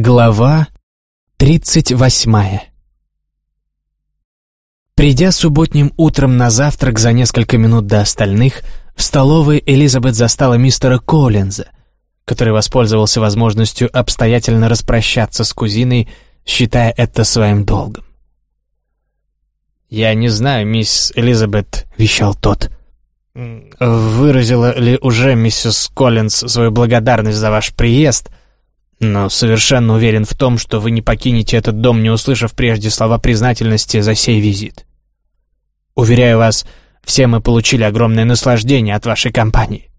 Глава тридцать восьмая Придя субботним утром на завтрак за несколько минут до остальных, в столовой Элизабет застала мистера Коллинза, который воспользовался возможностью обстоятельно распрощаться с кузиной, считая это своим долгом. «Я не знаю, мисс Элизабет», — вещал тот, — «выразила ли уже миссис Коллинз свою благодарность за ваш приезд?» Но совершенно уверен в том, что вы не покинете этот дом, не услышав прежде слова признательности за сей визит. Уверяю вас, все мы получили огромное наслаждение от вашей компании.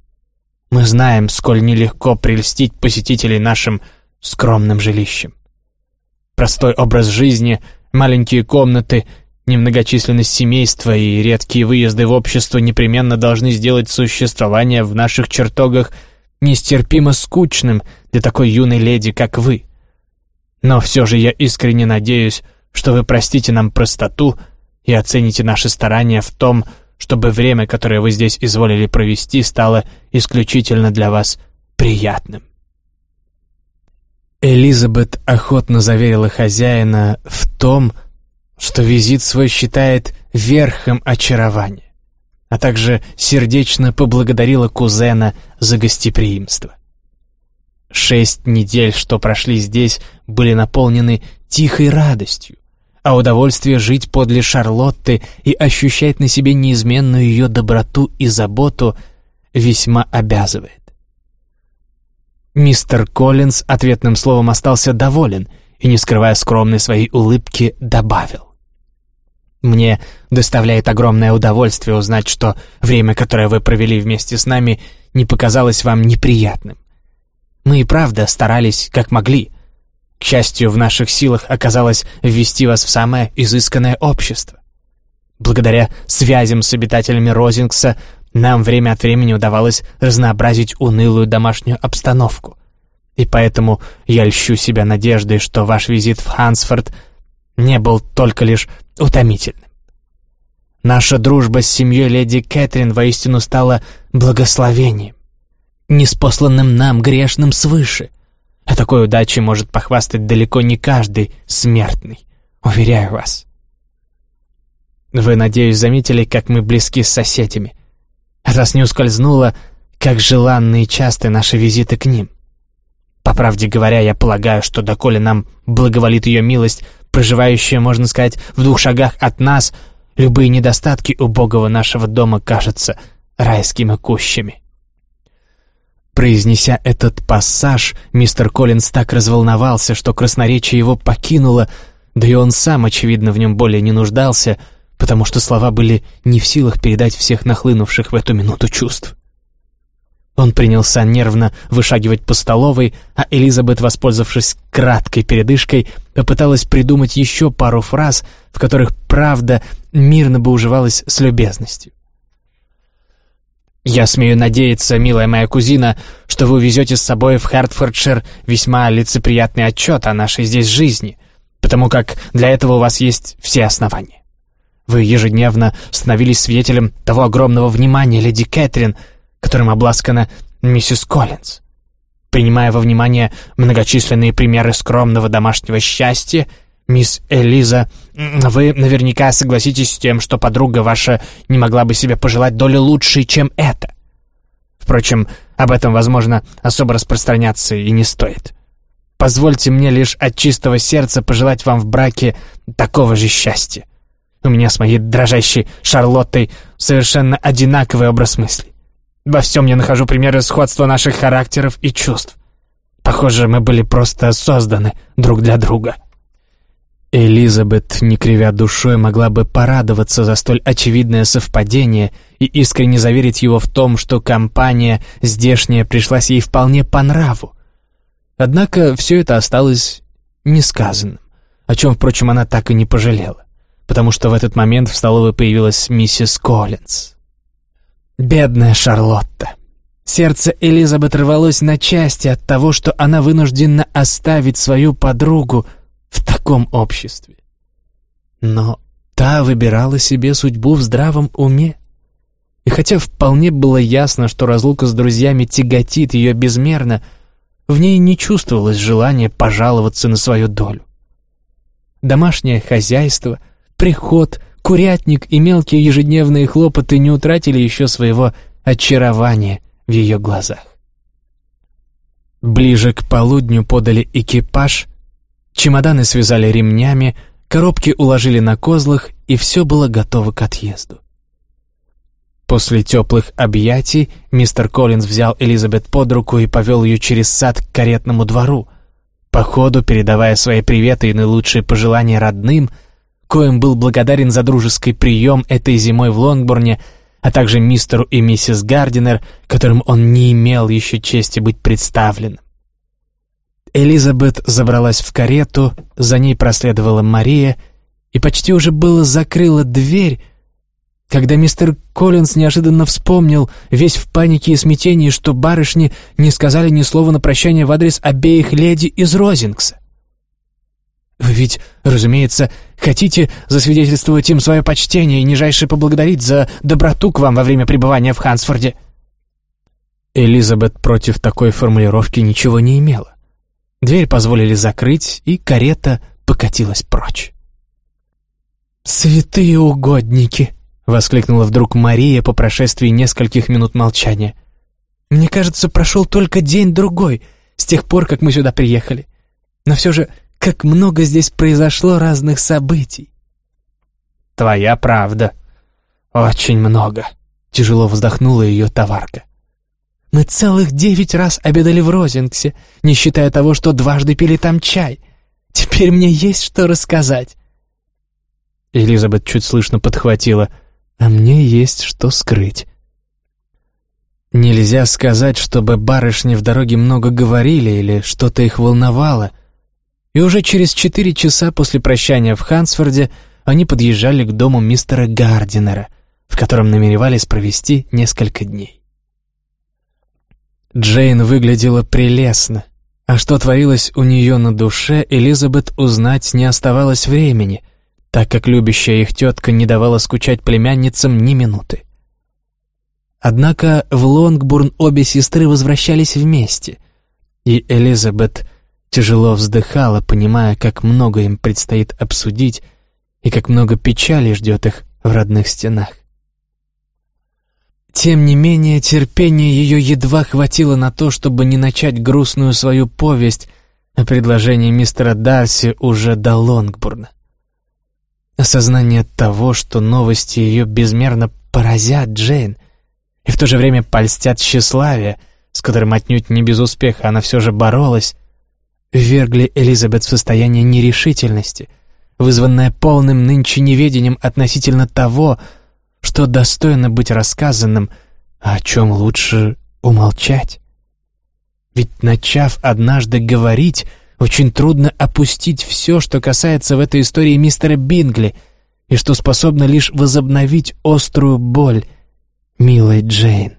Мы знаем, сколь нелегко прельстить посетителей нашим скромным жилищем. Простой образ жизни, маленькие комнаты, немногочисленность семейства и редкие выезды в общество непременно должны сделать существование в наших чертогах – нестерпимо скучным для такой юной леди, как вы. Но все же я искренне надеюсь, что вы простите нам простоту и оцените наши старания в том, чтобы время, которое вы здесь изволили провести, стало исключительно для вас приятным. Элизабет охотно заверила хозяина в том, что визит свой считает верхом очарования а также сердечно поблагодарила кузена за гостеприимство. Шесть недель, что прошли здесь, были наполнены тихой радостью, а удовольствие жить подле Шарлотты и ощущать на себе неизменную ее доброту и заботу весьма обязывает. Мистер Коллинз ответным словом остался доволен и, не скрывая скромной своей улыбки, добавил. Мне доставляет огромное удовольствие узнать, что время, которое вы провели вместе с нами, не показалось вам неприятным. Мы и правда старались, как могли. К счастью, в наших силах оказалось ввести вас в самое изысканное общество. Благодаря связям с обитателями Розингса нам время от времени удавалось разнообразить унылую домашнюю обстановку. И поэтому я льщу себя надеждой, что ваш визит в Хансфорд не был только лишь утомительным. Наша дружба с семьей леди Кэтрин воистину стала благословением, неспосланным нам грешным свыше. О такой удаче может похвастать далеко не каждый смертный, уверяю вас. Вы, надеюсь, заметили, как мы близки с соседями. Вас не ускользнуло, как желанны и часты наши визиты к ним. По правде говоря, я полагаю, что доколе нам благоволит ее милость, проживающая, можно сказать, в двух шагах от нас, любые недостатки убогого нашего дома кажутся райскими кущами. Произнеся этот пассаж, мистер Коллинз так разволновался, что красноречие его покинуло, да и он сам, очевидно, в нем более не нуждался, потому что слова были не в силах передать всех нахлынувших в эту минуту чувств. Он принялся нервно вышагивать по столовой, а Элизабет, воспользовавшись краткой передышкой, попыталась придумать еще пару фраз, в которых правда мирно бы уживалась с любезностью. «Я смею надеяться, милая моя кузина, что вы увезете с собой в Хартфордшир весьма лицеприятный отчет о нашей здесь жизни, потому как для этого у вас есть все основания. Вы ежедневно становились свидетелем того огромного внимания леди Кэтрин, которым обласкана миссис Коллинз. Принимая во внимание многочисленные примеры скромного домашнего счастья, мисс Элиза, вы наверняка согласитесь с тем, что подруга ваша не могла бы себе пожелать доли лучшей, чем это. Впрочем, об этом, возможно, особо распространяться и не стоит. Позвольте мне лишь от чистого сердца пожелать вам в браке такого же счастья. У меня с моей дрожащей Шарлоттой совершенно одинаковый образ мыслей. Во всем я нахожу примеры сходства наших характеров и чувств. Похоже, мы были просто созданы друг для друга». Элизабет, не кривя душой, могла бы порадоваться за столь очевидное совпадение и искренне заверить его в том, что компания здешняя пришлась ей вполне по нраву. Однако все это осталось несказанным, о чем, впрочем, она так и не пожалела, потому что в этот момент в столовой появилась миссис Коллинз. Бедная Шарлотта. Сердце Элизабет рвалось на части от того, что она вынуждена оставить свою подругу в таком обществе. Но та выбирала себе судьбу в здравом уме. И хотя вполне было ясно, что разлука с друзьями тяготит ее безмерно, в ней не чувствовалось желания пожаловаться на свою долю. Домашнее хозяйство, приход, курятник и мелкие ежедневные хлопоты не утратили еще своего очарования в ее глазах. Ближе к полудню подали экипаж, чемоданы связали ремнями, коробки уложили на козлах, и все было готово к отъезду. После теплых объятий мистер Коллинз взял Элизабет под руку и повел ее через сад к каретному двору, по ходу передавая свои приветы и наилучшие пожелания родным, коим был благодарен за дружеский прием этой зимой в Лонгборне, а также мистеру и миссис Гардинер, которым он не имел еще чести быть представленным. Элизабет забралась в карету, за ней проследовала Мария и почти уже было закрыла дверь, когда мистер Коллинз неожиданно вспомнил, весь в панике и смятении, что барышни не сказали ни слова на прощание в адрес обеих леди из Розингса. «Вы ведь, разумеется, хотите засвидетельствовать им свое почтение и нижайше поблагодарить за доброту к вам во время пребывания в Хансфорде?» Элизабет против такой формулировки ничего не имела. Дверь позволили закрыть, и карета покатилась прочь. «Святые угодники!» Воскликнула вдруг Мария по прошествии нескольких минут молчания. «Мне кажется, прошел только день-другой с тех пор, как мы сюда приехали. Но все же, как много здесь произошло разных событий». «Твоя правда. Очень много», — тяжело вздохнула ее товарка. «Мы целых девять раз обедали в Розингсе, не считая того, что дважды пили там чай. Теперь мне есть что рассказать». Элизабет чуть слышно подхватила — а мне есть что скрыть. Нельзя сказать, чтобы барышни в дороге много говорили или что-то их волновало. И уже через четыре часа после прощания в Хансфорде они подъезжали к дому мистера Гардинера, в котором намеревались провести несколько дней. Джейн выглядела прелестно, а что творилось у нее на душе, Элизабет узнать не оставалось времени — так как любящая их тетка не давала скучать племянницам ни минуты. Однако в Лонгбурн обе сестры возвращались вместе, и Элизабет тяжело вздыхала, понимая, как много им предстоит обсудить и как много печали ждет их в родных стенах. Тем не менее, терпения ее едва хватило на то, чтобы не начать грустную свою повесть о предложении мистера Дарси уже до Лонгбурна. Осознание того, что новости ее безмерно поразят Джейн и в то же время польстят тщеславие, с которым отнюдь не без успеха она все же боролась, ввергли Элизабет в состояние нерешительности, вызванное полным нынче неведением относительно того, что достойно быть рассказанным, а о чем лучше умолчать. Ведь, начав однажды говорить, очень трудно опустить все, что касается в этой истории мистера Бингли, и что способно лишь возобновить острую боль милой Джейн.